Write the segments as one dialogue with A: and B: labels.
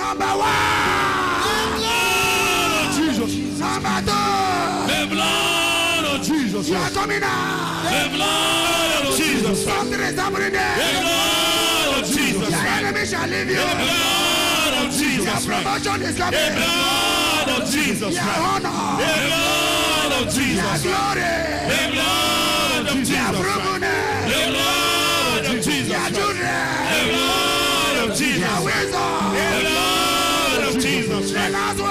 A: Number one.
B: Jesus.
A: Number two.
B: The blood of Jesus.
A: You are coming out.
B: The blood of Jesus.
A: Something is happening
B: The blood of Jesus.
A: Your enemy shall leave you.
B: The blood of
A: Your
B: Jesus.
A: promotion is
B: The blood of Jesus.
A: Your
B: The blood of
A: Your glory.
B: The blood of
A: Your
B: Jesus.
A: fruitfulness.
B: The
A: last one.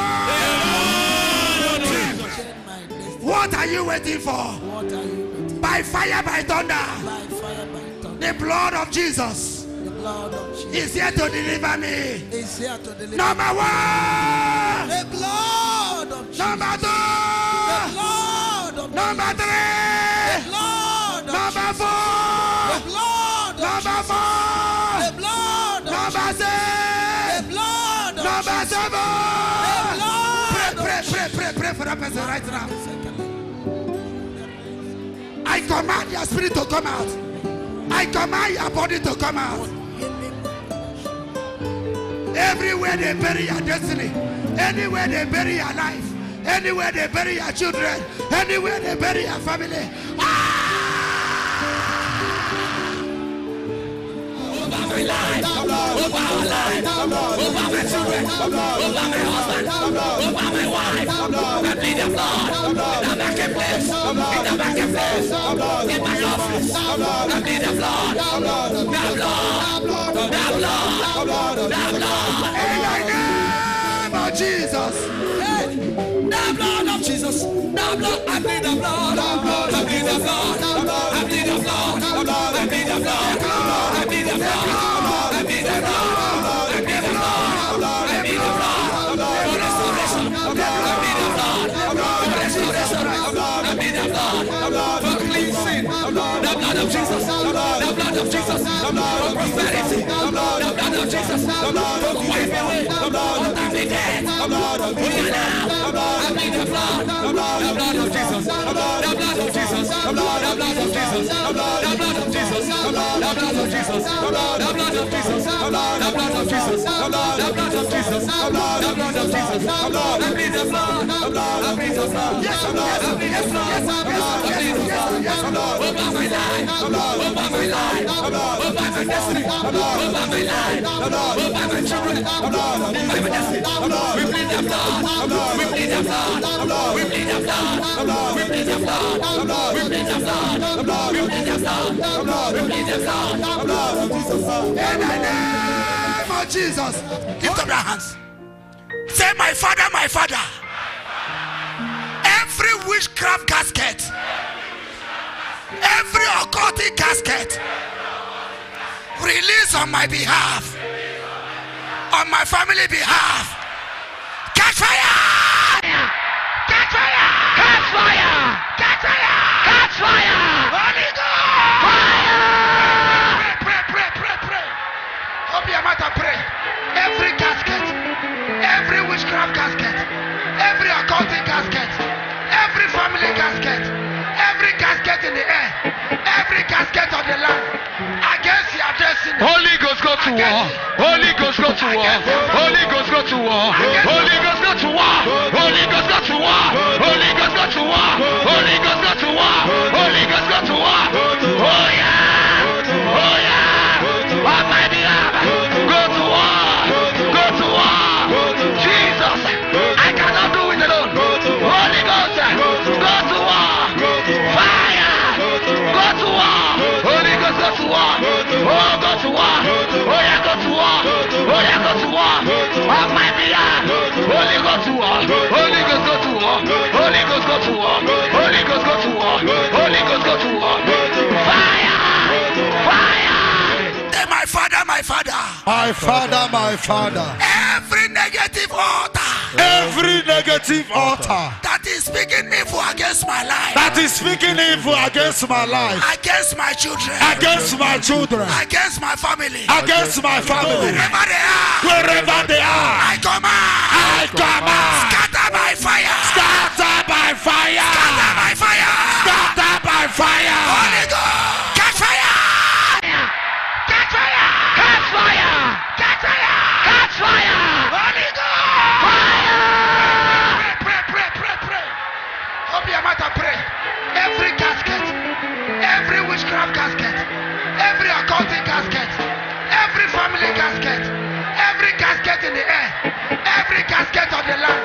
B: blood of Jesus.
C: my destiny.
A: What are you waiting for?
C: What are you waiting
A: By fire, by thunder.
C: by fire, by thunder?
A: The blood of Jesus
C: The blood of Jesus
A: is here to deliver me.
C: is here to deliver.
A: Number one.
C: The blood of Jesus.
A: Number
C: The
A: two.
C: blood of
A: Number
C: Jesus.
A: three. Right now. I command your spirit to come out. I command your body to come out. Everywhere they bury your destiny, anywhere they bury your life, anywhere they bury your children, anywhere they bury your family.
D: over my life, over our life, over my children, over my husband, over my wife. I plead the blood in the marketplace, in the marketplace, in my office. I plead the blood, the blood, the blood, the blood.
A: In the name of Jesus.
D: The blood of Jesus, the blood, I plead the blood, I plead the blood, I plead the blood, I plead the blood, of Jesus, the blood of Jesus, the blood of prosperity, the blood of Jesus, the blood of wiping away, the blood of be dead, we are now, I plead the blood, I bleed the blood of Jesus, the blood of Jesus, I bleed the blood of Jesus, I bleed the blood of Jesus, I bleed the blood of Jesus, I bleed the blood of Jesus, I bleed the blood of Jesus, I bleed the blood of Jesus, the blood of Jesus, the blood I plead the blood, the blood, I plead the blood,
A: Yes,
D: the blood, I pleed the blood, the blood, I pleed the blood,
A: yes, Lord.
D: over my life, over my life, over my destiny, over my life, over my children, over my destiny. We plead the blood, we plead the blood, we plead the blood, we plead the blood, we plead the blood, we plead the blood, we plead the blood.
A: In the name of Jesus. Lift up your hands. Say, My father, my father. Every witchcraft casket, every occultic casket, release on my behalf, on my family behalf. Catch fire! Catch fire! Catch fire! Catch fire! Catch fire! Holy Ghost! Fire! Pray, pray, pray, pray, pray. Open your mouth and pray. Every casket, every witchcraft casket, every occultic casket, every family casket, every casket in the air, every casket on the land, destiny.
B: Holy Ghost go to war. Holy Ghost go to war. Holy Ghost go to war. Holy Ghost go to war. Holy Ghost go to war. Holy Ghost go to war. Holy Ghost go to war. Holy Ghost go to war. Ghost to war. Holy Ghost go to war. Holy Ghost go to war. Holy Ghost go to war. Holy Ghost go to war. Fire. Fire.
A: Say, my father, my father.
E: My father, my father.
A: Every negative altar
E: Every negative altar
A: that is speaking evil against my life,
E: that is speaking evil against my life,
A: against my children,
E: against my children,
A: against my family,
E: against my family,
A: wherever they are,
E: wherever they are,
A: I command,
E: I command,
A: scatter by fire,
E: scatter by fire,
A: scatter by fire, in the air, every casket on the land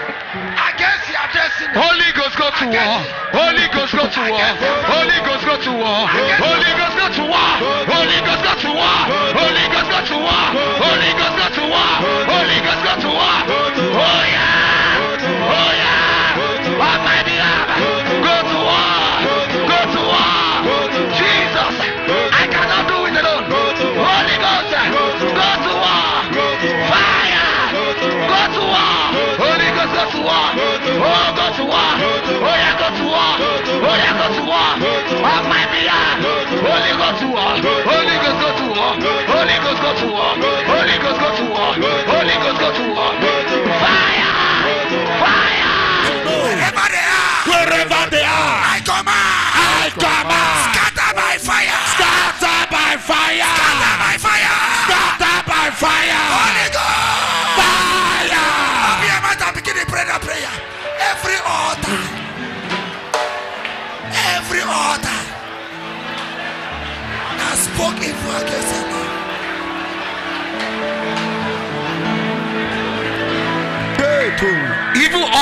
A: against your destiny.
E: Holy Ghost go to war. Holy Ghost go to war. Holy Ghost go to war. Holy Ghost go to war. Holy Ghost go to war. Holy Ghost go to war. Holy Ghost go to war. Holy Ghost go to war. Oh yeah.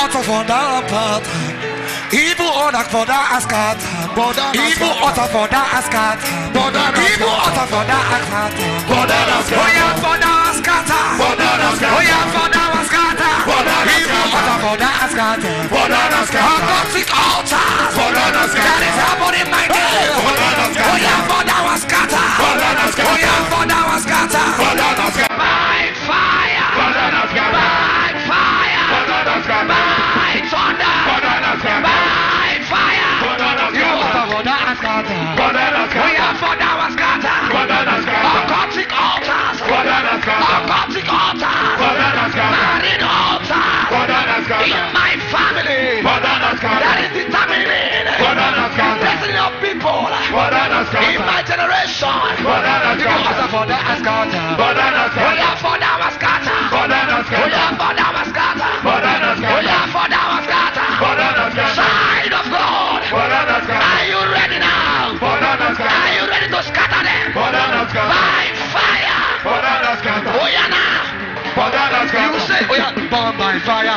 B: oto woda pata Ibu onak woda askat Ibu oto woda askat Ibu oto woda askat Oya woda askata Oya woda askata Ibu oto woda askat I've got six altars That is happening my day Oya woda askata Oya woda askata Father Ascata. Father Ascata. Oya Father Ascata. Father Ascata. Oya Father Ascata. Father Ascata. Oya Father Ascata. Father Ascata. Child of God. Father Ascata. Are you ready now? Father Ascata. Are you ready to scatter them? Father Ascata. By fire. Father Ascata. Oya now. Father Ascata. You say Oya born by fire.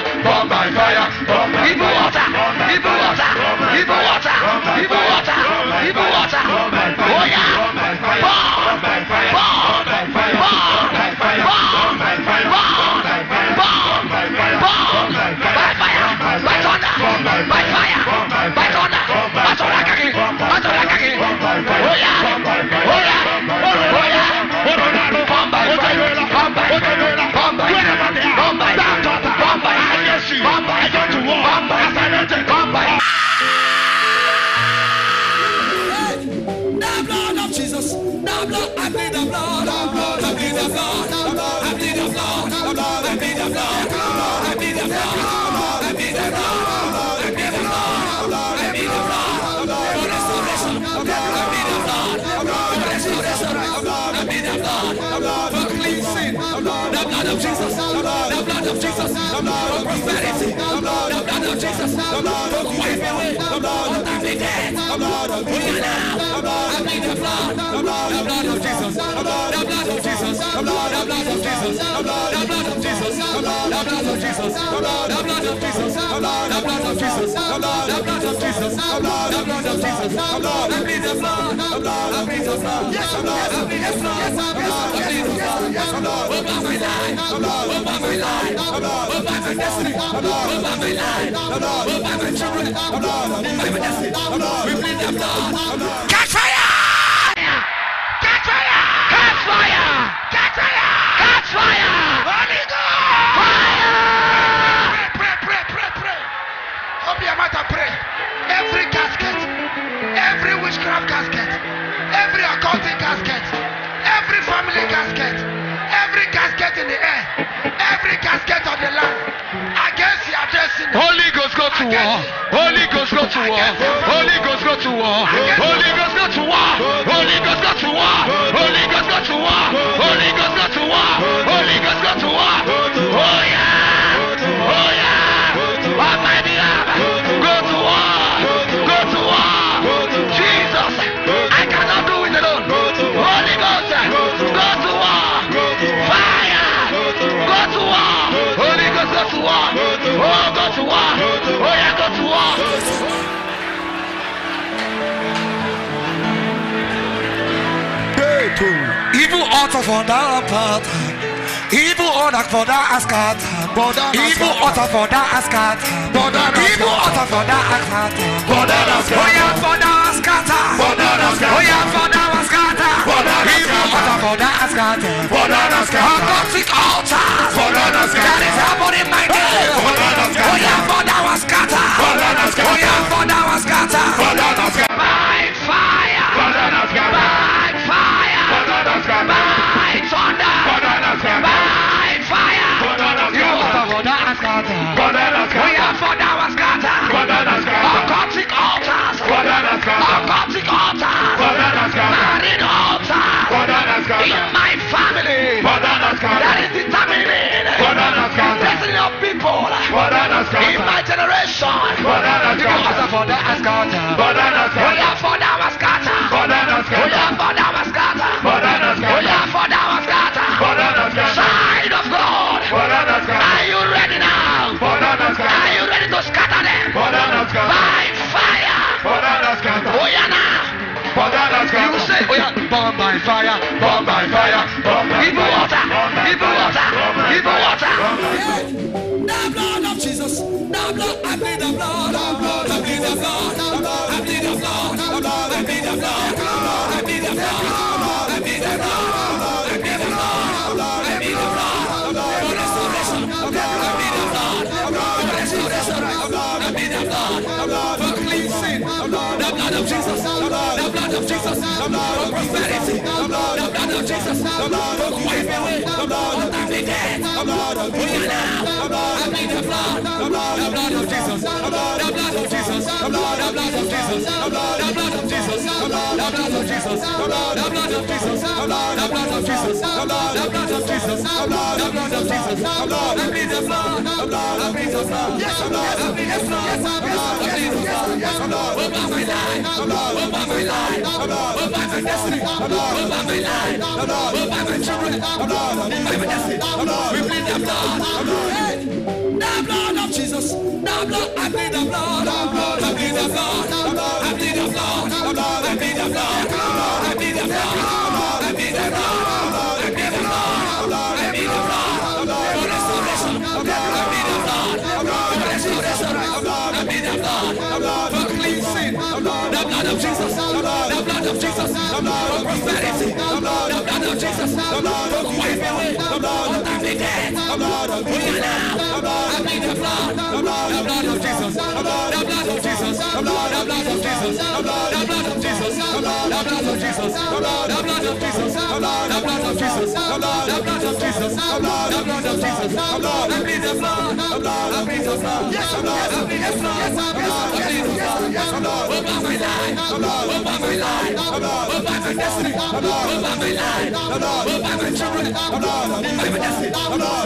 D: I'm Lord of. I'm Lord of. I'm Lord of. I'm Lord of. I'm Lord of I'm Lord of Jesus. The blood of Jesus. The blood of Jesus. The blood of Jesus. The blood of Jesus. The blood of Jesus. The blood of Jesus. The blood of Jesus. I plead the blood. I plead the blood. Yes, I plead the blood. Yes, I plead the blood. Yes, over my life. Over my life. Over my destiny. Over my life. Over my children. Over my destiny. We plead the blood.
A: Catch fire! Holy Ghost
E: go to war. Holy Ghost go to war. Holy Ghost go to war. Holy Ghost go to war. Holy Ghost go to war. Holy Ghost go to war. Holy Ghost go to war. Oh yeah. Oh, yeah, go to war. Evil
B: utter for that part. Evil utter for that ascat. Evil utter for that ascat. Evil utter for that ascat. Oh, yeah, for that ascat. Oh, yeah, for that ascat. Evil utter for that ascat. Oh, toxic altar. Coronas That is happening my day Coronas Oh yeah, for now I scatter Coronas Oh yeah, for Father I scatter Coronas By fire son. Banana scatter. Give water for the scatter. Banana scatter. Oya for the scatter. Banana scatter. Oya for the scatter. Banana scatter. Oya for the scatter. Banana scatter. Child of God. Banana scatter. Are you ready now? Banana scatter. Are you ready to scatter them? Banana scatter. By fire. Banana scatter. Oya now. Banana scatter. You say Oya burn by fire.
C: For prosperity. The blood of Jesus. For wipe away. The dead. We are now. I plead the blood. The blood of Jesus. The blood of Jesus. The blood of Jesus. The blood of Jesus. The blood of Jesus. The blood of Jesus. The blood of Jesus. The blood of Jesus. The blood of Jesus. I plead the blood. I plead the blood. I plead the blood. I plead the blood. Yes, over my life. Over my life. Over my destiny. My life. Over my children. Over my. We plead the blood. The blood of Jesus. The blood. I plead the blood. Blood I plead the blood. Blood I plead the blood. Blood I plead the blood. Blood I plead the blood. Blood I plead the blood. Blood I plead the blood. Blood I pleed the blood. For restoration. I plead the blood. For restoration. I pleed the blood. For cleansing. The blood I'm not a bit of Jesus. The blood blood I'm not a bit of Jesus. For prosperity. The blood I'm not a bit of Jesus. Of Jesus. The blood of Jesus. The blood of Jesus. The blood of Jesus. The blood of Jesus. The blood of Jesus. The blood of Jesus. The blood of Jesus. The blood of Jesus. The blood. I plead the blood. Yes, I plead the blood. I plead the blood. Yes, over my life. Over my life. Over my destiny. Over my life. Over my children. Over my destiny.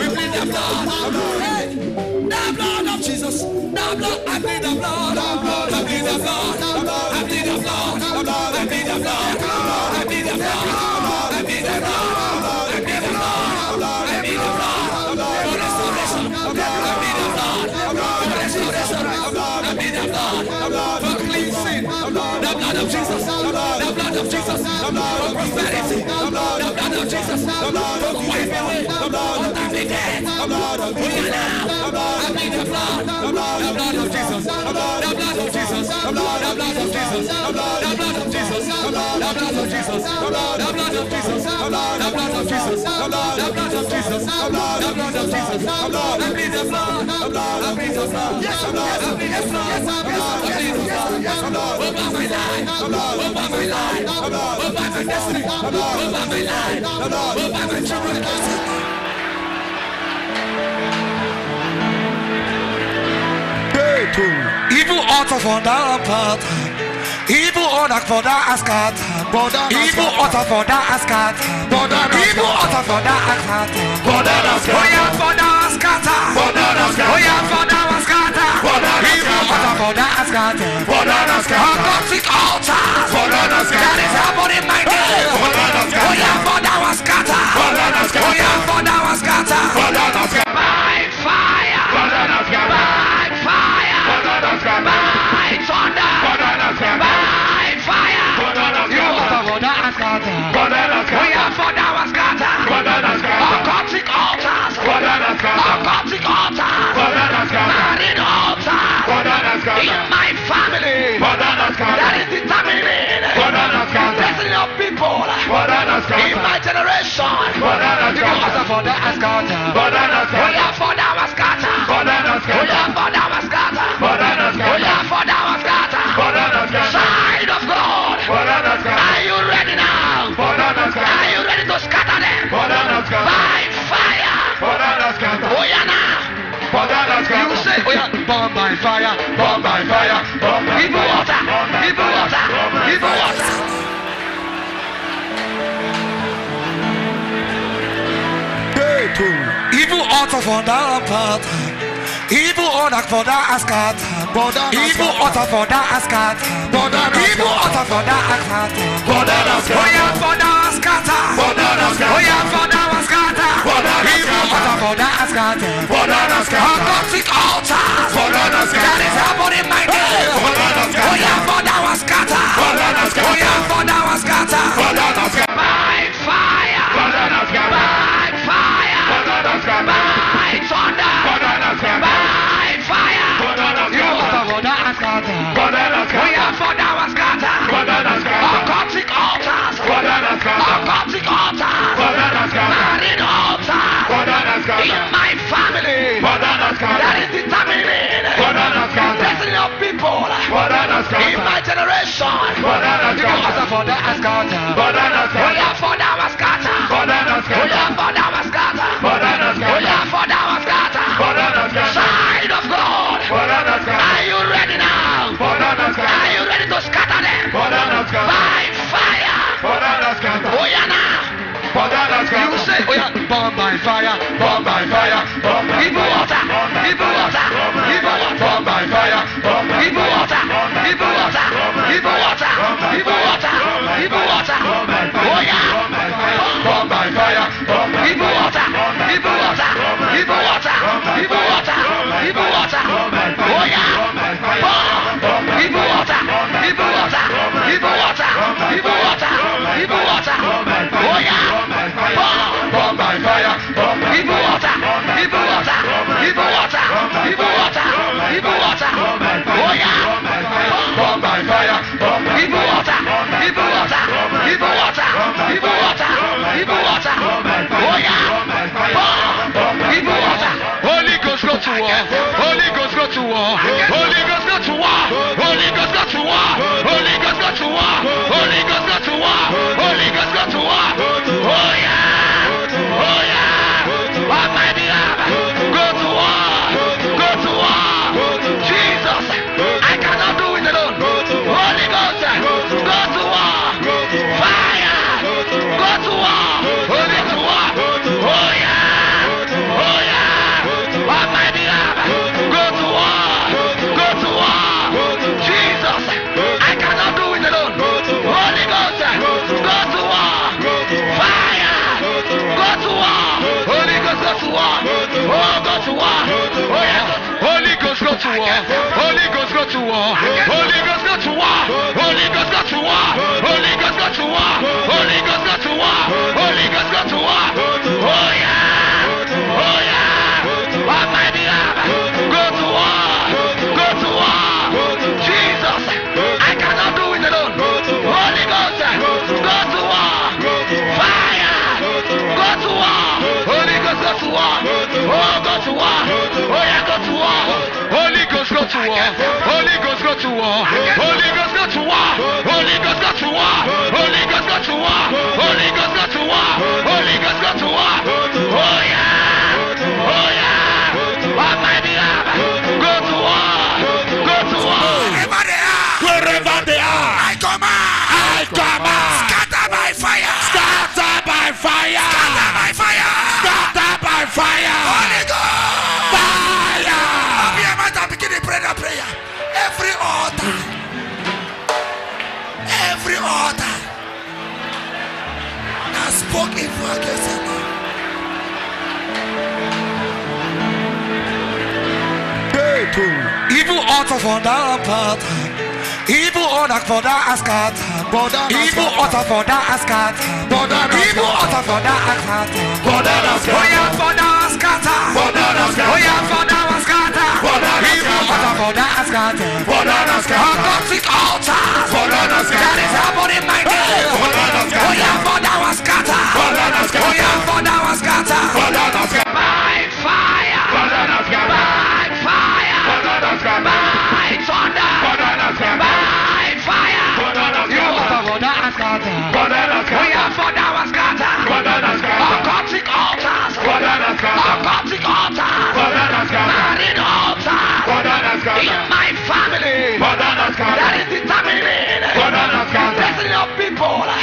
C: We plead the blood the blood of Jesus. The blood, I the blood. The blood, I plead the blood. The blood, I plead the blood. The blood, I plead the blood. The blood, I plead the blood. I plead the blood. I plead the blood. I plead the blood. The blood. I plead the blood. The blood. I plead the blood. For cleansing. The blood of Jesus. The blood The blood. For prosperity. The blood of Jesus. For wiping away. Untimely death. We are now. I plead the blood. Of Jesus, the blood of Jesus. The blood of Jesus. The blood of Jesus. The blood of Jesus. The blood of Jesus. The blood of Jesus. The blood of Jesus. The blood of Jesus. The blood of Jesus. I plead the blood. I plead the blood. Yes, I plead the blood. Yes, I plead the blood. come blood of Jesus. Come blood, come blood of Jesus. Come blood, come blood of Jesus.
B: Come blood, come blood of Jesus. Come blood, come blood of Jesus. Come blood, come blood of Jesus. Come blood, come blood of Jesus. Come blood, come blood of Jesus. Come blood, come blood of Jesus. Come blood, come blood of Jesus. Come blood, come blood of Jesus. Come blood, come blood of Jesus. Come blood, come blood of Jesus. Come blood, come blood of Jesus. Come blood, come Yes,
E: over my life. Over my life. Over my
B: destiny. Over my life. Over my children.
C: Evil altar for that part. Evil order for that Ibu ọtọ fọdá apata. Ibu for that askata. Ibu ọtọ for that Ibu ọtọ fọdá for that fọdá askata. Oya for that Ibu ọtọ fọdá askata. Occultic altar. That is happening my day. Oya fọdá for that fọdá askata. Goiaba! otter for that
B: part.
E: Evil otter for that ascat.
B: Evil otter for that ascat. Evil otter for that ascat. Oya for that ascat. Oya for that ascat.
E: Evil otter for that
B: ascat. Occultic altar. That is happening my day. Oya for that ascat. Oya for that ascat. Father àkàtà. Bọ̀dá àkàtà. We are Father our scatter.
E: Bọ̀dá àkàtà. Occultic altars. Bọ̀dá àkàtà. Occultic altars. Bọ̀dá àkàtà. Married
B: altars. Father àkàtà. In my family.
E: Father àkàtà. That is determining.
B: Father àkàtà. The destiny of people. Father àkàtà. In my generation. Father
E: àkàtà. You can ask for
B: the scatter. Bọ̀dá àkàtà. We are for our scatter. Bọ̀dá. Oh yeah, bomb
E: by fire, bomb by fire, bomb by
B: fire, bomb by fire, to war. Holy Ghost go to war. Holy Ghost go to war.
E: Holy Ghost go to war. Holy Ghost go to war. Holy Ghost go to war. Holy Ghost go to war. Holy Ghost, go to war.
A: Evil
C: altar for that fonda Evil Ibu for that askat Ibu oto fonda askat. Ibu oto fonda askat. Oya fonda askata Oya fonda askata Ibu oto fonda askat. Occultic altar. That is happening my day Oya
B: fonda askata Oya fonda askata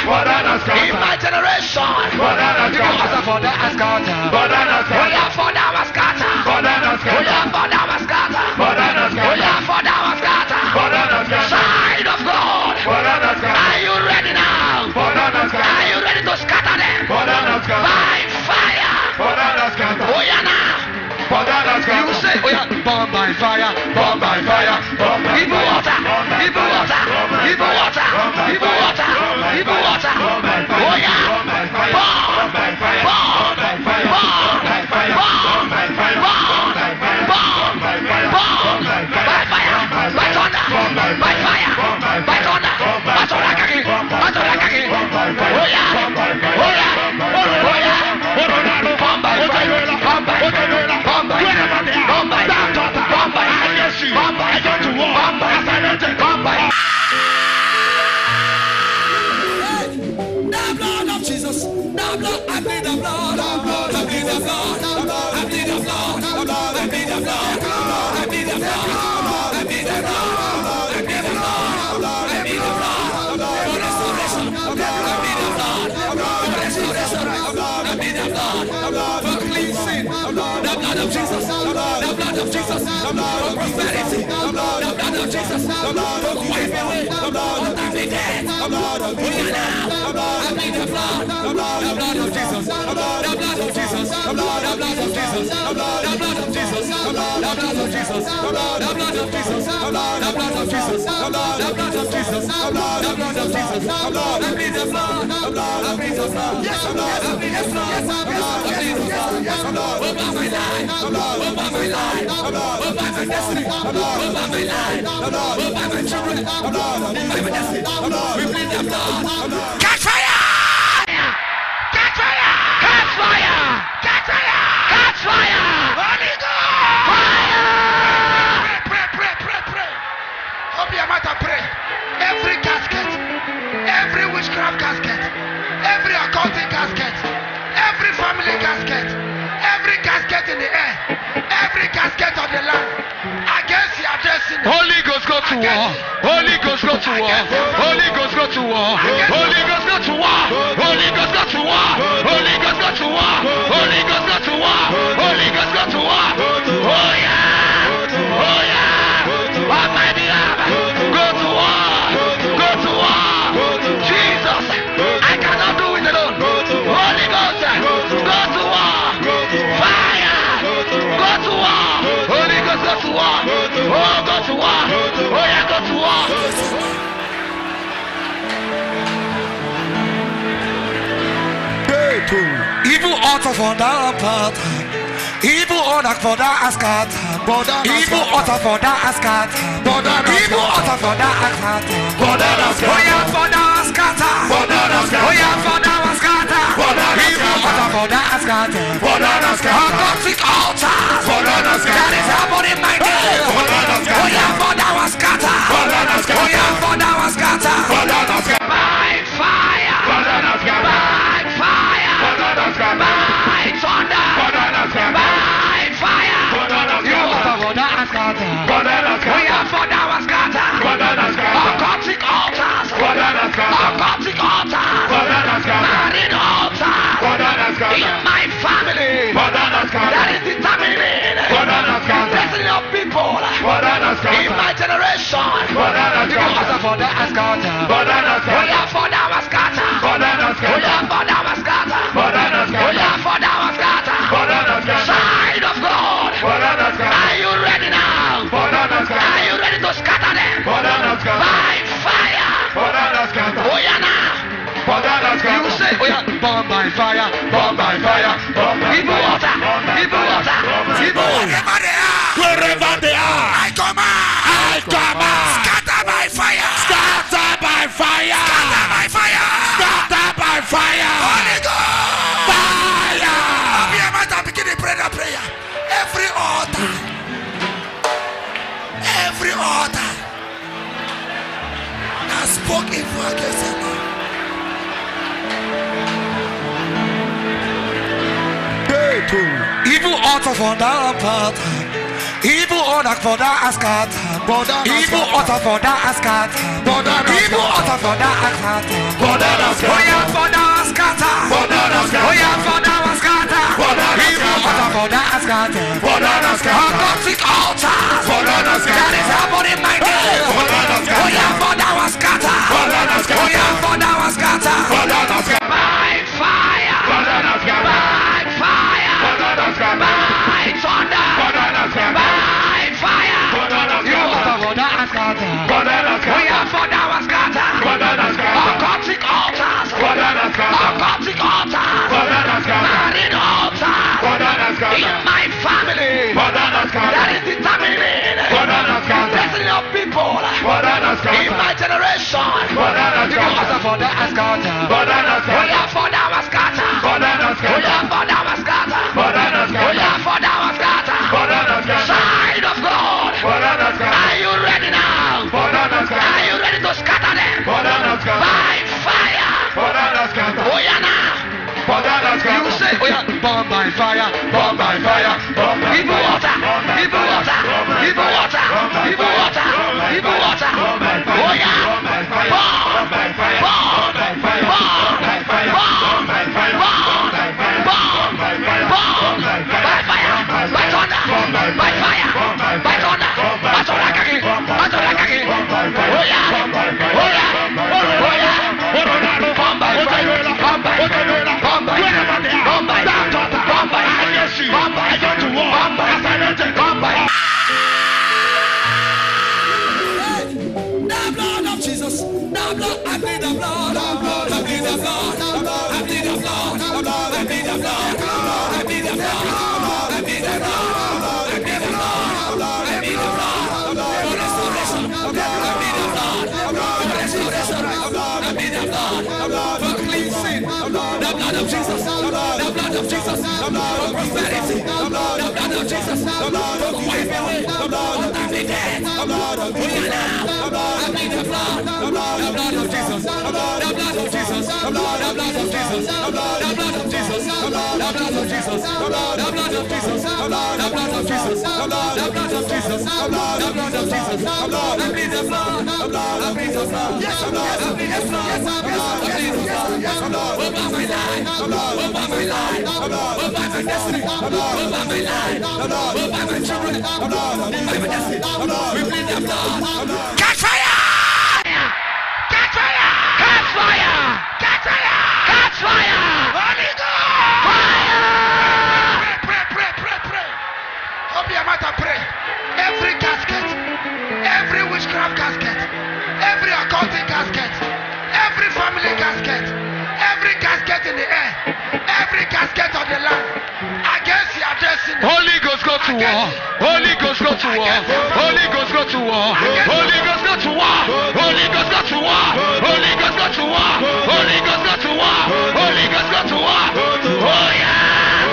B: In my generation,
E: you can for
B: the escort. The blood of Jesus. Prosperity. The blood of Jesus. For wipe away. All time be dead. We are now. I plead the blood. The blood of Jesus. The blood of Jesus. The blood of Jesus. The blood of Jesus. The blood of Jesus. The blood of Jesus. The blood of Jesus. The blood of Jesus. The blood of Jesus. I plead the blood. I plead the blood. Yes, I plead the blood. I plead the blood. Yes, over my life. Over my life. Over my destiny. Over my life. Over my children. Over my destiny. We plead the blood.
E: Evil altar for that part. Evil order for that ascat. Evil altar for that ascat. Evil altar for that ascat. Oh yeah, for that ascat. Oh yeah, for that ascat. Evil altar for that ascat. Occultic altars. That is happening my day. Oh yeah, for that ascat. Oh yeah, for that ascat.
A: We are for thou as God. Occultic altars. Occultic altars. Married altars. In my family. That is determining. Destiny of people. In my generation. You are for thou as God. We are for thou. Bomb by fire, bomb by fire, bomb by fire. People water, people water, people water.
E: Wherever they. Evil altar for that part. Evil order for that ascat. Evil altar for that ascat. Evil altar for that ascat. Oh yeah, for that ascat. Oh yeah, for that ascat. Evil altar for that ascat. Occultic altars. That is happening my day. Oh yeah, for that ascat. Oh yeah, for that ascat.
C: We are for our altars. Altars. In my family. That is determining. The destiny of people. In my generation. Are for the. We are for the Bomb
B: by fire, bomb by fire, bomb by fire, bomb by fire,
E: bomb by fire, war. Holy Ghost go to war. Holy Ghost go to war. Holy Ghost go to war. Holy Ghost go to war. Holy Ghost go to war. Holy Ghost go to war. Holy Ghost go to war. Oh yeah.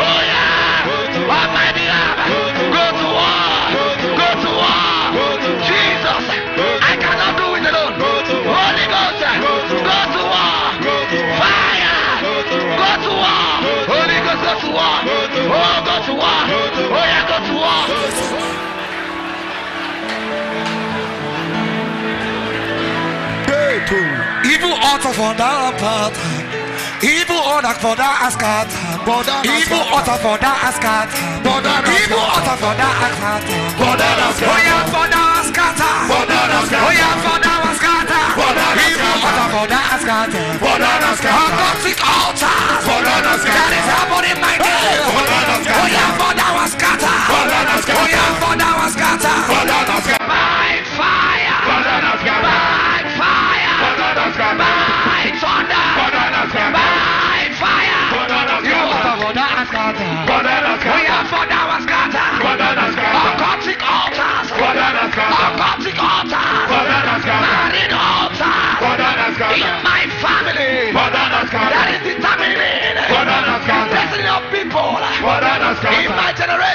E: Oh yeah. My behalf. Go to war. Go to war. Jesus. I cannot do it alone. Holy Ghost. Go to war. Fire. Go to war. Holy Ghost go to war. Oh, go to war.
B: Even otter for that part. Even otter for that ascat. Even otter for that ascat. Even otter for that ascat. Oya for that ascat. Oya for that ascat. Even otter for that ascat. Toxic altar. That is happening my day. Oya for that ascat. Father, that's Father, that's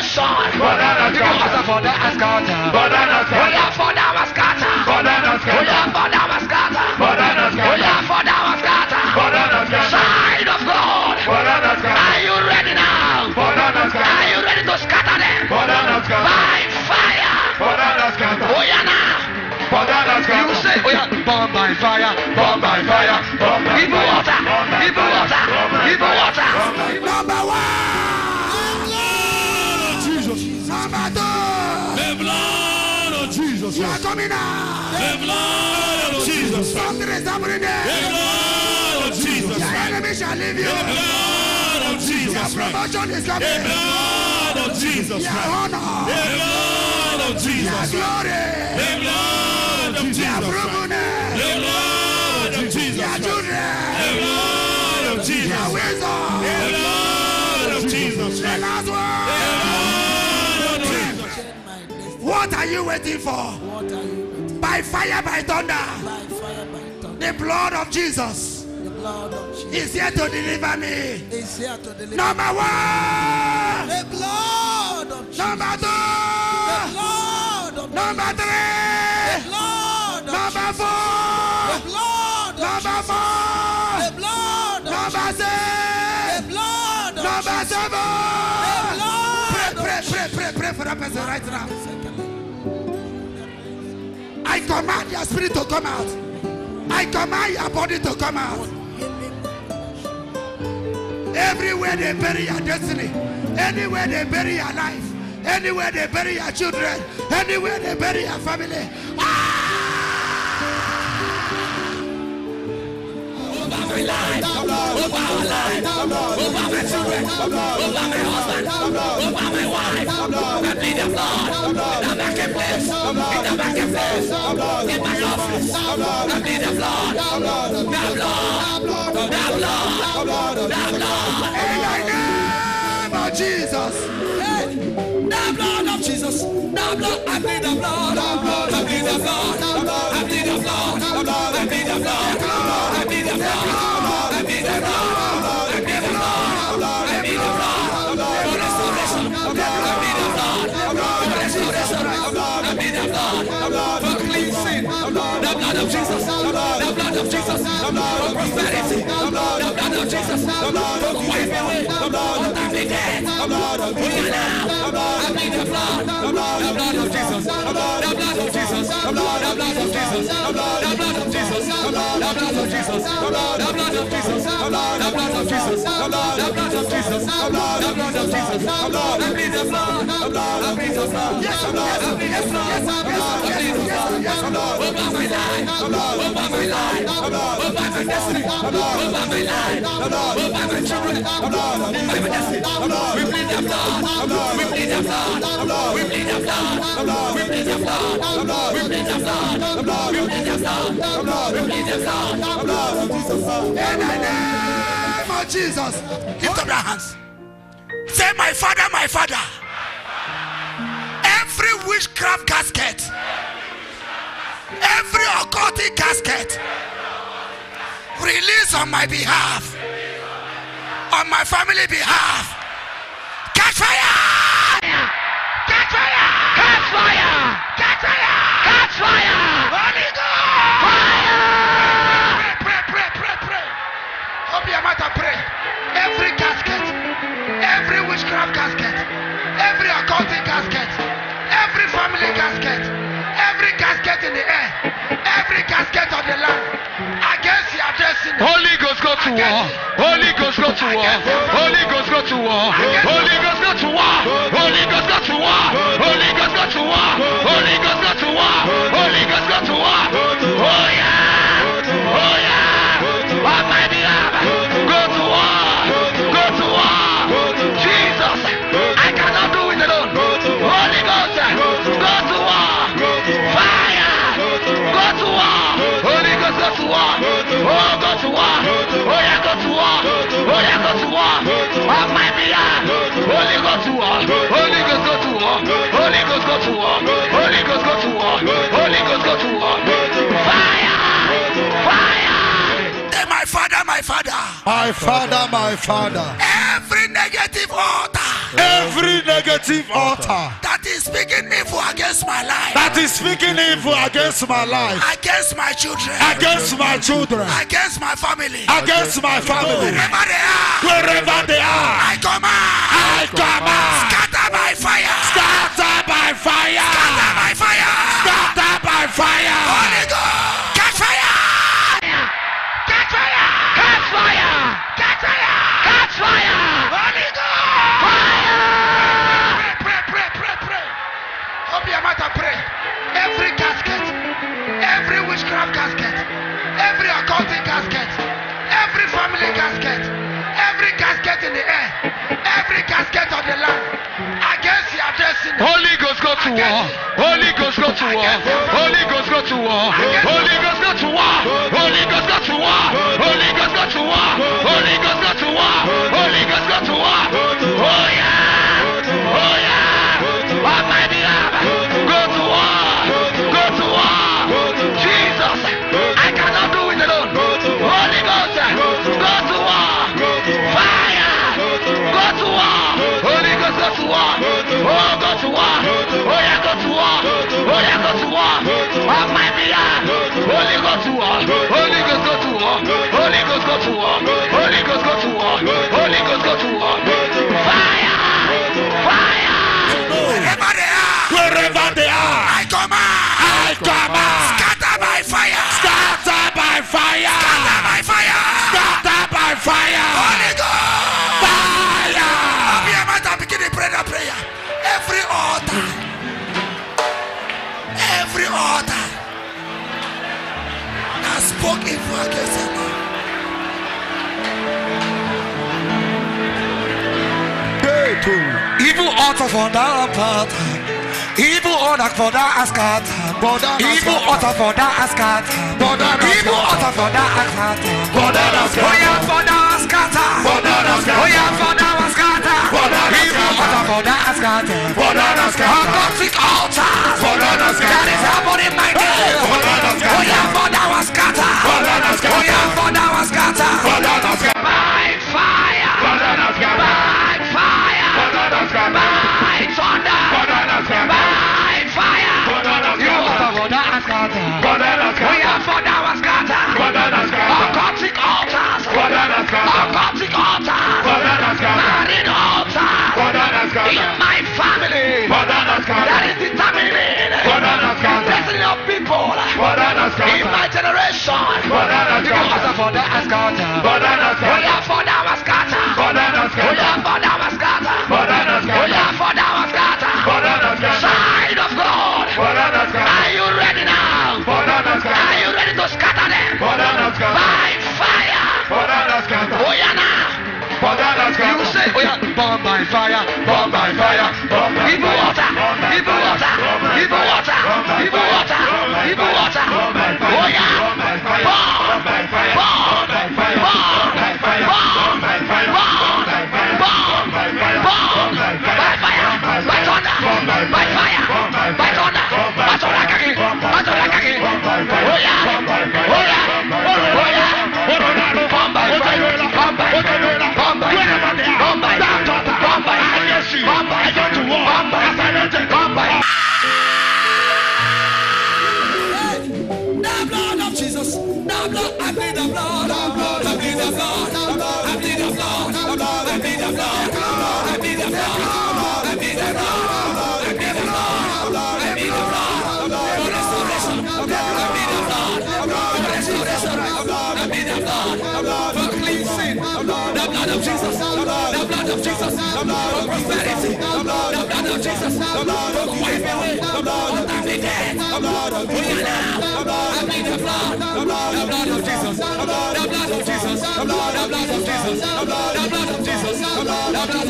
B: salvation. Banana you can ask for the Banana Oh yeah, for the Ascata. Banana Oh yeah, for the Ascata. Banana Oh yeah, for the Ascata. Banana Child of God. Banana Are you ready now? Banana Are you ready to scatter them? Banana By fire. Banana Oh yeah now. You say, oh yeah, bomb by fire, bomb by fire, bomb by fire. People water, people water,
C: people water. Of Jesus.
A: You are coming out.
C: The blood of Jesus. The
A: Something is happening there.
C: blood of Jesus.
A: Your enemy shall leave you.
C: The blood of Jesus Christ.
A: promotion is
C: The
A: coming.
C: blood of Jesus
A: Your honor.
C: The blood of Jesus Christ.
A: glory.
C: The blood of Jesus
A: fruitfulness.
C: The blood of Jesus
A: Your children.
C: The blood of Jesus
A: Your wisdom.
C: The blood of Jesus
A: The last
C: The
A: one.
C: blood of Jesus.
A: What are you waiting for? By fire, by thunder. The blood of Jesus is here to deliver me.
D: is here to deliver.
A: Number one.
D: The blood of Jesus.
A: Number two.
D: The blood of
A: Number
D: Jesus.
A: three.
D: The blood of
A: Number
D: Jesus.
A: four.
D: The blood of
A: Number
D: Jesus.
A: four.
D: The blood of
A: Number
D: Jesus.
A: six.
D: The blood of
A: Number
D: Jesus.
A: Pray, pray, pray, pray, pray for that person right now. I command your spirit to come out. I command your body to come out. Everywhere they bury your destiny, anywhere they bury your life, anywhere they bury your children, anywhere they bury your family. Ah!
D: Over my life, over our life, over my children, over my husband, over my wife. I plead the blood in the marketplace, in the marketplace, in my office. I plead the blood, the blood, the blood, the blood.
A: In the name of Jesus.
D: Hey, the blood of Jesus, the blood, I plead the blood, I plead the blood, blood of Jesus, for prosperity, the blood of Jesus, for wiping away untimely death, we are now, I plead the blood, the blood of Jesus, the blood of Jesus, the blood of Jesus, the blood of Jesus, the blood of Jesus, the blood of Jesus, the blood of Jesus, the blood of Jesus, the blood of Jesus, the blood, the blood of Jesus, the blood, I plead the blood, I plead the blood, yes, I plead the blood, I plead the blood, yes, over my life, over my life, over my destiny, over my life, over my children, over my destiny. We plead the blood, we plead the blood, we plead the blood, we plead the blood, we plead the blood, we plead the blood, we plead the blood.
A: In the name of Jesus. Lift up your hands. Say, My Father, my Father. Every witchcraft casket, every occultic casket, release on my behalf, on my family behalf. Catch fire! Catch fire! Catch fire! Catch fire! Catch fire! Your and pray. Every casket, every witchcraft casket, every occultic casket, every family casket, every casket in the air, every casket on the land, against your destiny.
B: Holy Ghost go to war. Holy Ghost go to war. Holy Ghost go to war. Holy Ghost go to war. Holy Ghost go to war. Holy Ghost go to war. Holy Ghost go to war. Holy Ghost go to war.
A: Father, my father. Every negative altar
E: Every negative altar
A: that is speaking evil against my life,
E: that is speaking evil against my life,
A: against my children,
E: against my children,
A: against my family,
E: against my family,
A: wherever they are,
E: wherever they are,
A: I command,
E: I command,
A: scatter by fire,
E: scatter by fire,
A: scatter by fire,
E: scatter by fire.
A: Holy Holy Ghost
B: go to war. Holy Ghost go to war. Holy Ghost go to war. Holy Ghost go to war. Holy Ghost go to war. Holy Ghost go to war. Holy Ghost go to war. Holy Ghost go to war. Oh yeah.
F: Evil
B: altar for that part. Evil order for that ascot. Evil altar for that ascot. Evil altar for that ascot. Oh yeah, for that ascot. Oh yeah, for that ascot. Evil altar for that ascot. Occultic altar. That is happening my day. Oh yeah, for that ascot. Oh yeah, for that ascot. son. Banana you can pass for the ascota. Banana scatter. Oh yeah, for the mascata. Banana scatter. Oh yeah, for the mascata. Banana scatter. Oh yeah, for the mascata. Banana scatter. Child of God. Banana scatter. Are you ready now? Banana scatter. Are you ready to scatter them? Banana scatter. By fire. Banana scatter. Oh yeah now. Banana scatter. You say, oh yeah, born by fire.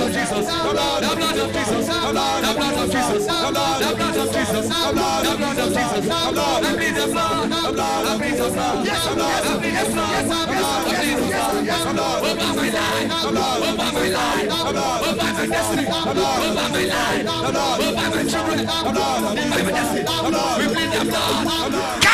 A: Blood of Jesus. The blood of Jesus. The blood of Jesus. The blood of Jesus. The blood of Jesus. I plead the blood. I plead the blood. Yes, yes, I plead the blood. I plead the blood. Over my life. Over my life. Over my destiny. Over my life. Over my children. Over my destiny. We plead the blood.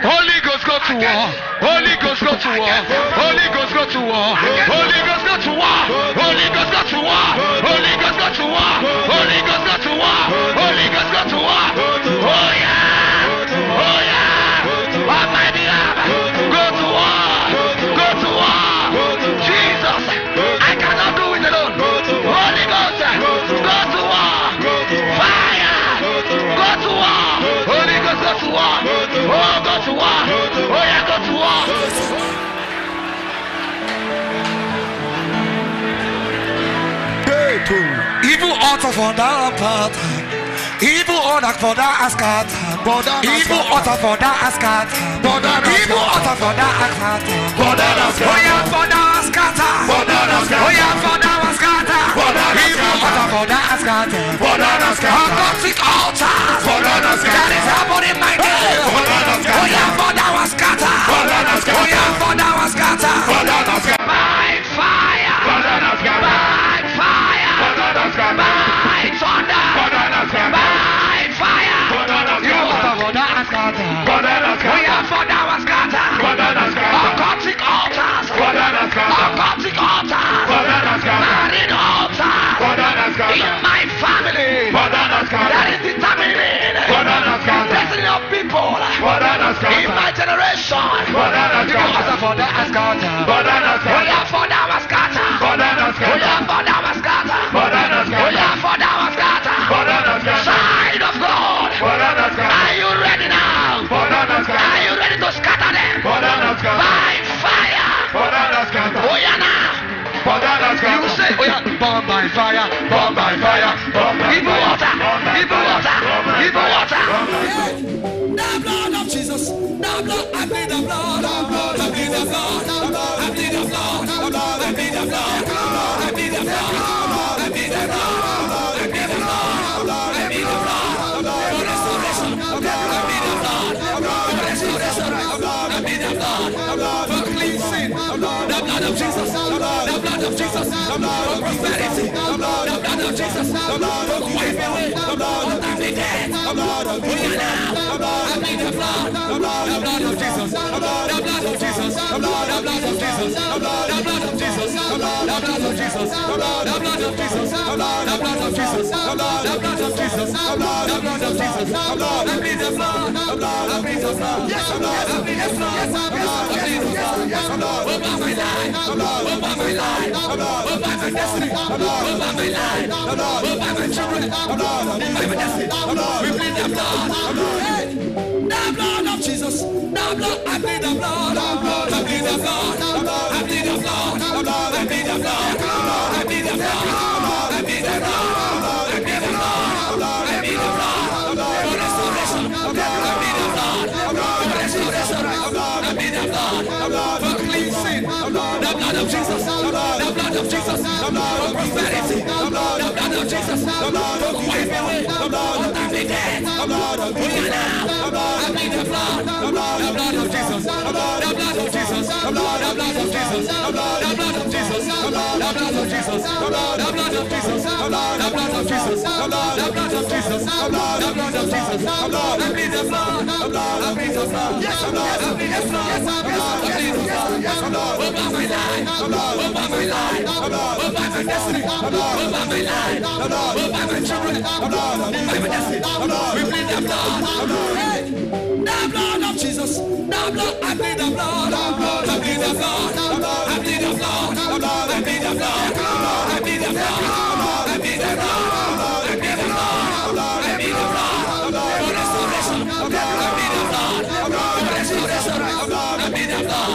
F: Holy Ghost
E: go to war. Holy Ghost go to war. Holy Ghost go to war. Holy Ghost go to war. Holy Ghost go to war. Holy Ghost go to war. Holy Ghost go to war. Holy Ghost go to war. War. Oh yeah, go to war.
B: Evil altar for that part. Evil order for that ascot. Evil altar for that ascot. Evil altar for that ascot. Oh yeah, for that ascot. Oh yeah, for that Banana scatter. Banana scatter. I've got six altars. Banana scatter. That is happening, my girl. Oh yeah,
G: banana
H: scatter.
G: Banana scatter.
H: Oh yeah,
G: banana
H: scatter.
G: Banana
H: scatter. In my
G: generation,
H: for for for for scatter by fire, bomb by fire.
E: of Jesus. The blood of prosperity. The blood of Jesus. The blood of Jesus. The blood of the dead, the blood of Jesus, the blood, the blood of Jesus, the blood of Jesus, the blood of Jesus, the blood of Jesus, the blood of Jesus, the blood of Jesus, the blood of Jesus, the blood of Jesus, the blood of Jesus, I plead the blood, I plead the blood, yes, the blood, yes, I plead the blood, yes, over my life, over my life, over my destiny, over my life, over my children, over my destiny, we plead the blood, the blood of Jesus, the blood, I plead the blood, I plead the blood, I plead the blood, I plead the blood, I pleed the blood, I pleed the blood, I pleed the blood,
B: blood. We plead the blood. The blood of Jesus. The blood.
E: I plead the blood. The blood. I plead the blood. The blood. I plead the blood. The blood. I plead the blood.
B: The blood. I plead the blood. The blood. I plead the blood. The blood
E: of Jesus, the blood of Jesus, for prosperity, the blood of Jesus, for dance. Come on, time the dead, the blood of Jesus, the blood, the blood of Jesus, the blood the blood of Jesus, the blood the blood of Jesus, the blood the blood of Jesus, the blood the blood of Jesus, the blood the blood of Jesus, the blood the blood of Jesus, the blood the blood of Jesus, the blood the blood of Jesus, I plead the blood, I plead the blood, yes, the blood, I plead the blood, yes, the blood, I pleed the blood, yes, over my life, the blood, over my life, over my destiny, the blood, over my life, over my children, the blood, over my destiny, we plead the blood, the blood, hey, the blood of Jesus, the blood, I plead the blood, I the blood, I plead the blood, I plead the blood, I the blood, I the blood, I the blood, I the blood, I the blood, I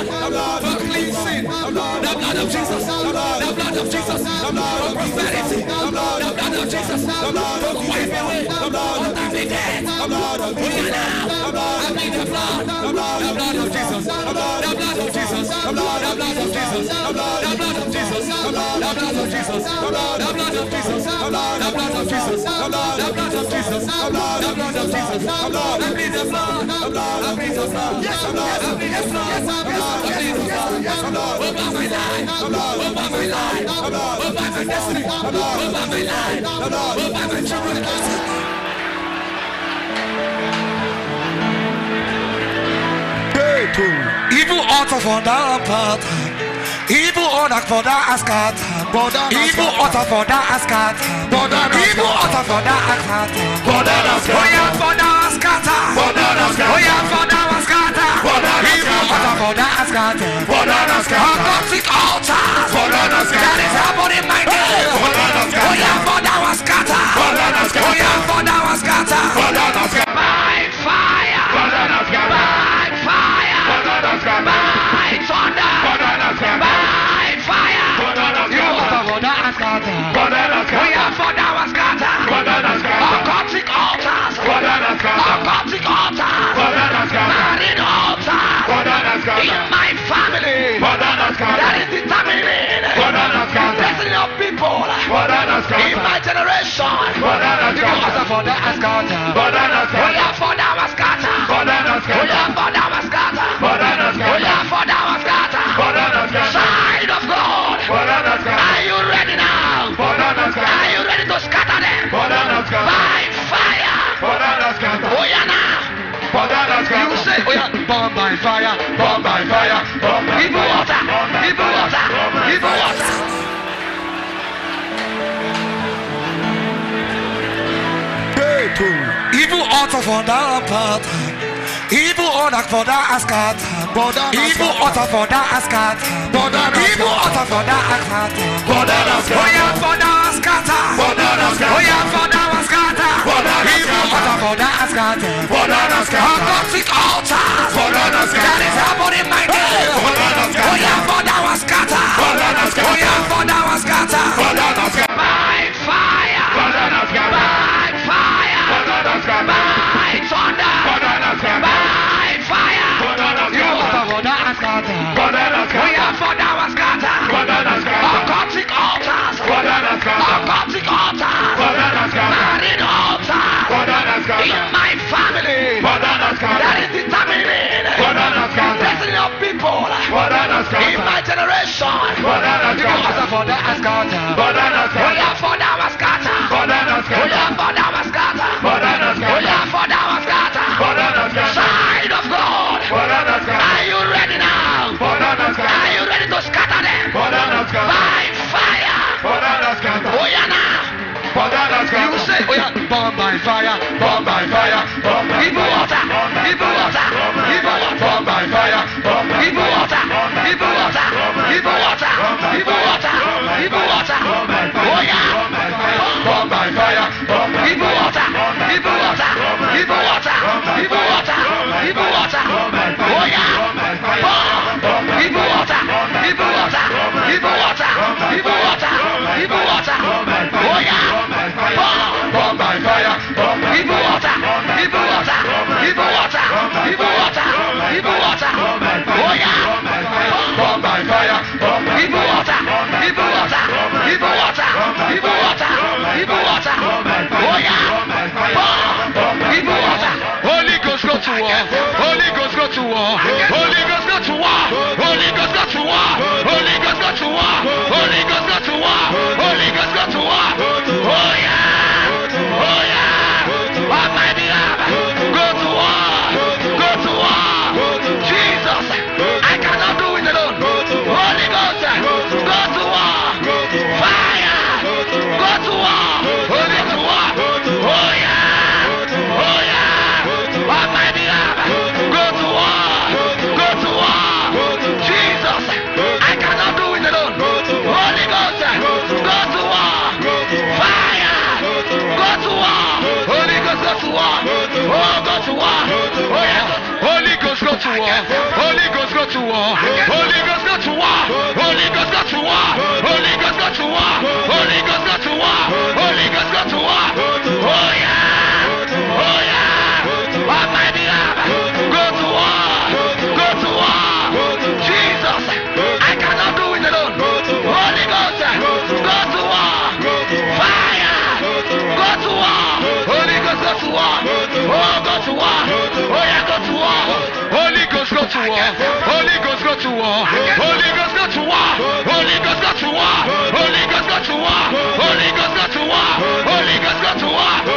E: the blood, for cleansing, the blood of Jesus, the blood of Jesus, prosperity, the blood of wiping away all time the dead, the blood of Jesus, the blood, of Jesus. the blood of Jesus, the blood of Jesus, the blood of Jesus, the blood of Jesus, the blood of Jesus, the blood of Jesus, the blood of Jesus, the blood of Jesus, the blood of Jesus, I plead the blood, I plead the blood, yes, I plead the blood, yes, I plead the blood, yes, over my life, over my life, over my destiny, over my life, over my children.
B: Evil utter for that part. Evil utter for that ascat. Evil utter for that ascat. Evil utter for that ascat. Oya for that ascat. Oya for that ascat. Evil utter for that ascat. Toxic altar. That is happening my day. Oya for that ascat. Oya for that ascat. Canada. for apart. Ibu onak for that askat. Ibu ota for that askat. Ibu ota for that askat. Oya for that askat. Oya for that askat. Ibu ota for that askat. Our toxic altars. That is happening my day. Oya for that askat. Oya for that askat. Utter for that scatter. Oh yeah, for that scatter. Occultic altars. Occultic altars. Married altars. In my family. That is determining. Destiny of people. In my generation. You utter for that scatter. Oh yeah, for that scatter. Oh yeah, burn by fire, burn by fire,
E: go to war! Oh, go to war!
B: Oh yeah, go to war! Holy Ghost go to war. Holy Ghost go to war.
E: Holy Ghost go to war. Holy Ghost go to war. Holy Ghost go to war. Holy Ghost go to war. Holy Ghost go to war.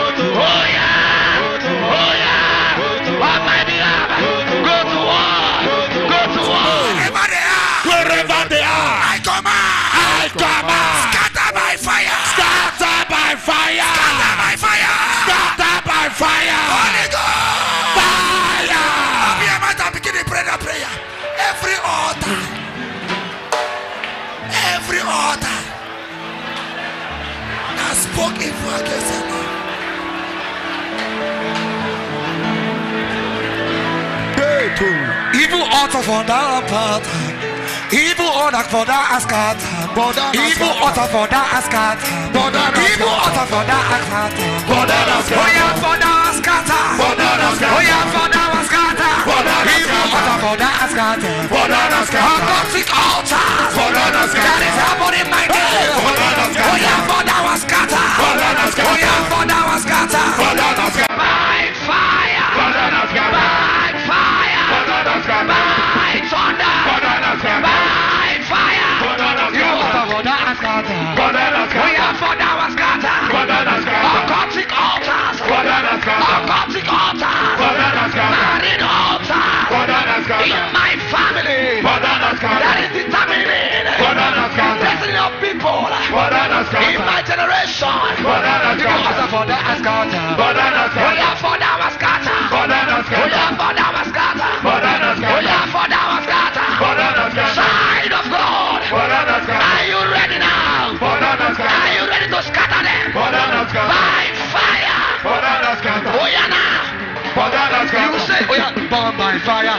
A: Evil
B: altar for that part. Evil order for that ascot. Evil altar for that ascot. Evil altar for that ascot. Oh yeah, for that ascot. Oh yeah, for that ascot. Evil altar for that ascot. Occultic altars. That is happening my day. Oh yeah, for that ascot. Oh yeah, for that ascot. By fire. By fire. By thunder. By fire. You utter for that ascot. Oh yeah, for that ascot. Occultic In my generation, for scatter. For scatter. For scatter. For scatter. Child of God, are you ready now? Are you ready to scatter them? By fire. Oh. You say, by fire.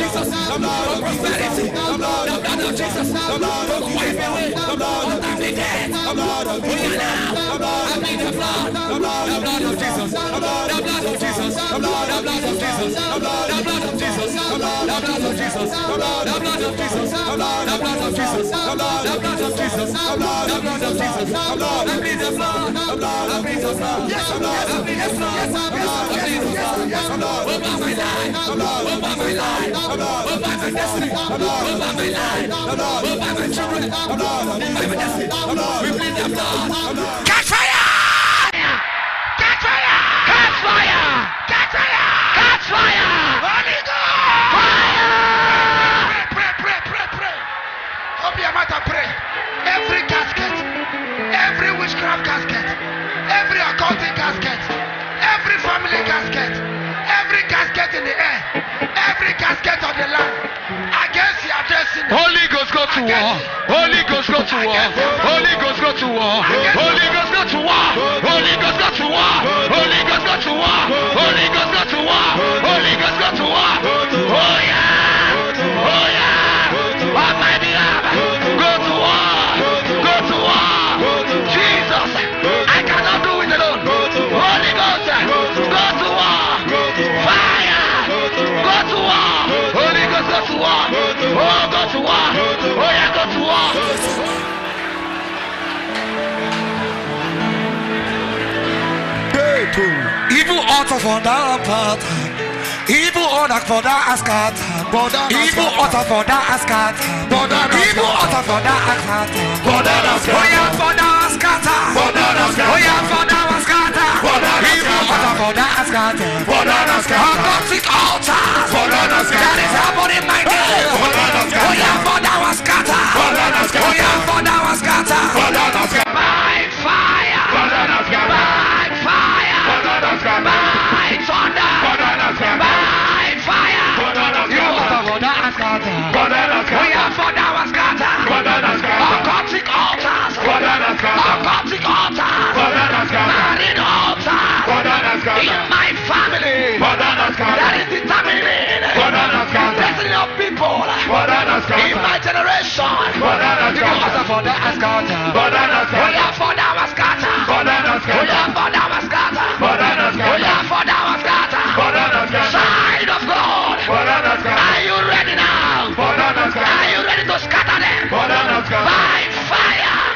B: Jesus,
C: the blood of prosperity, the blood of Jesus, the blood of the blood of Jesus, the blood of Jesus, the blood of Jesus, I plead the blood. The blood the blood of Jesus. The blood of Jesus. The blood of Jesus. The blood of Jesus. The blood of Jesus. The blood of Jesus. The blood of Jesus. The blood of Jesus. The blood of Jesus. The blood I plead the blood. The blood I plead the blood. Yes, the blood, I plead the blood. Yes, the blood, I plead the blood. Yes, the blood, over my life. The blood, over my life. The blood, over my destiny. The blood,
A: over my life. The blood, over my children. The blood, over my destiny. The blood, we plead the blood. Catch
E: Holy Ghost go to war. Holy Ghost go to war. Holy Ghost go to war. Holy Ghost go to war. Holy Ghost go to war. Holy Ghost go to war. Holy Ghost go to war. Oh yeah. Oh yeah. My behalf. Go to war. Go to war. Jesus. I cannot do it alone. Holy Ghost. Go to war. Fire. Go to war. Holy Ghost go to war. Oh, go to war. Oh yeah.
B: Evil utter for that part. Evil utter for that ascat. Evil utter for that ascat. Evil utter for that ascot. Evil utter for that ascat. Oya for Asgata, Bonana Asgata, Bonana Asgata, our toxic altar, Bonana Asgata, that is happening my day, Bonana Asgata, we are for now Asgata, Bonana Asgata, we are for now Asgata, Bonana Asgata, by fire, Bonana Asgata, by fire, Bonana Asgata, by thunder, Bonana Asgata, by fire, Bonana Asgata, you are for now Asgata, Bonana Asgata, we are for now In my generation. You altar for that ascot. Oh yeah, for that ascot. Oh yeah, for that ascot. Oh yeah, for that ascot. Side of God. Are you ready now? Are you ready to scatter them? By fire.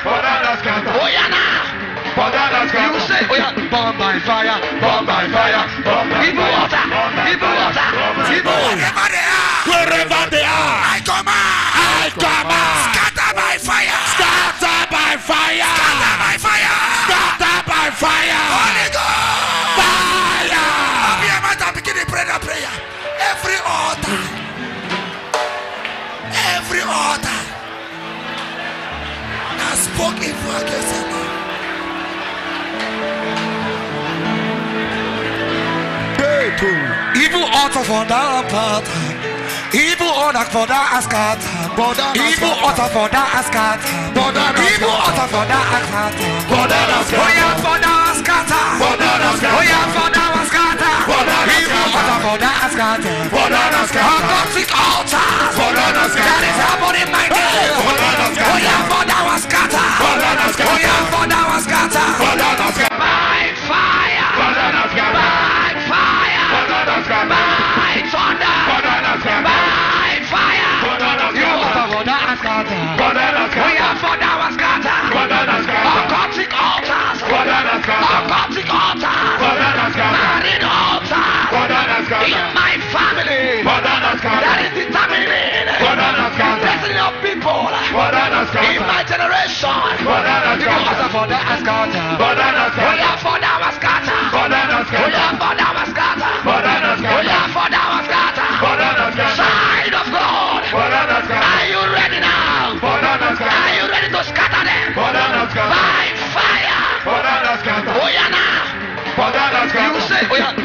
B: Oh yeah now. You say, oh yeah, burn by fire, burn by fire,
A: Ibu
I: oto fonda pata
A: Ibu onak
I: fonda askat
A: Ibu oto fonda
I: askat Ibu oto
A: fonda askat Oya
I: fonda askat Oya
A: fonda askat
I: Ibu
A: oto fonda askat I got six altars That is happening my day Oya fonda askat Oya fonda askat
B: We are for now scatter. Banana scatter. Occultic altars. Banana In my family. That is determining. In my generation. Banana scatter. Because of that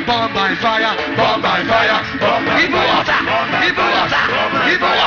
B: Bomb by fire, bomb by fire, bomb by fire. People water, people water, people water.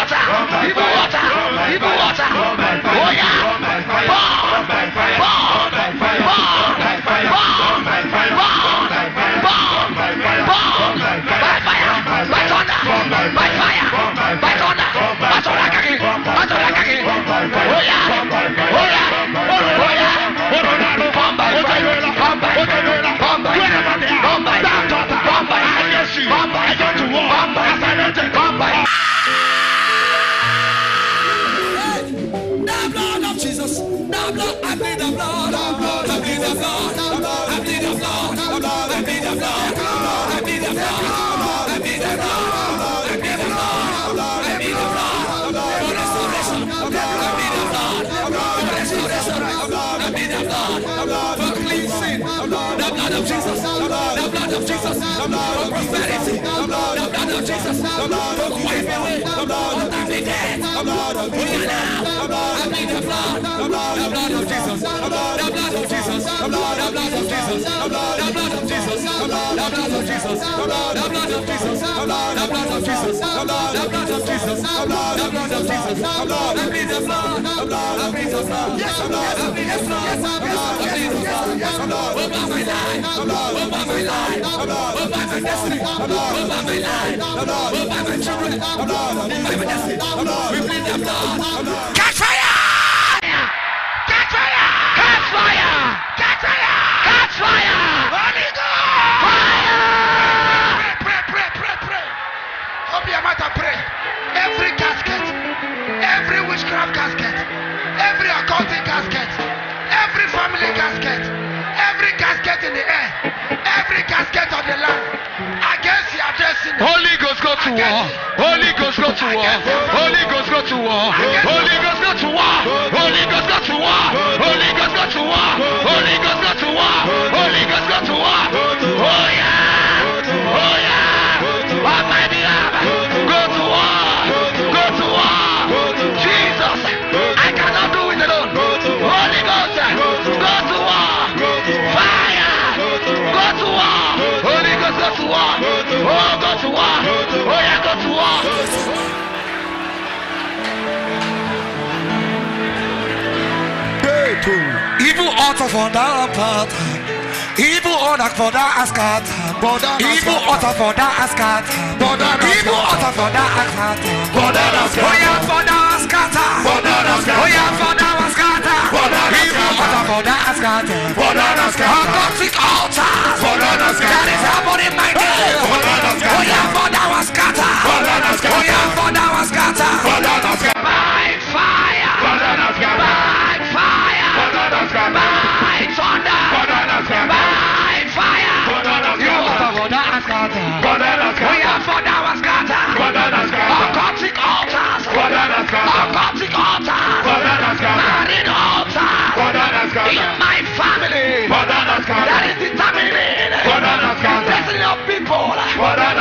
E: war. Holy Ghost go to war. Holy Ghost go to war. Holy Ghost go to war. Holy Ghost go to war. Holy Ghost go to war. Holy Ghost go to war. Holy Ghost go to war.
B: Evil altar for that part. Evil order for that ascat. Evil altar for that ascat. Evil altar for that ascat. Oh yeah, for that ascat. Oh yeah, for that ascat. Evil altar for that ascat. Our toxic altar. That is happening my day. Oh yeah, for that ascat. Oh yeah, for that ascat.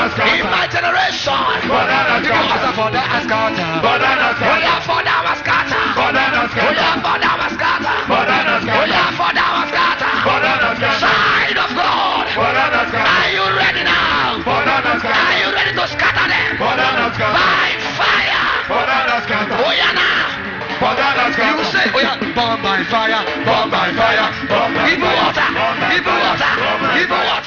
B: In my generation, Oya for the can ask for the Ascota. We are for the Ascota. We for the Ascota. We for the Ascota. Child of God, are you ready now? Are you ready to scatter them? By fire. Oyana. You say, Oya, bomb by fire, bomb by fire, bomb by fire, bomb by fire, bomb by fire.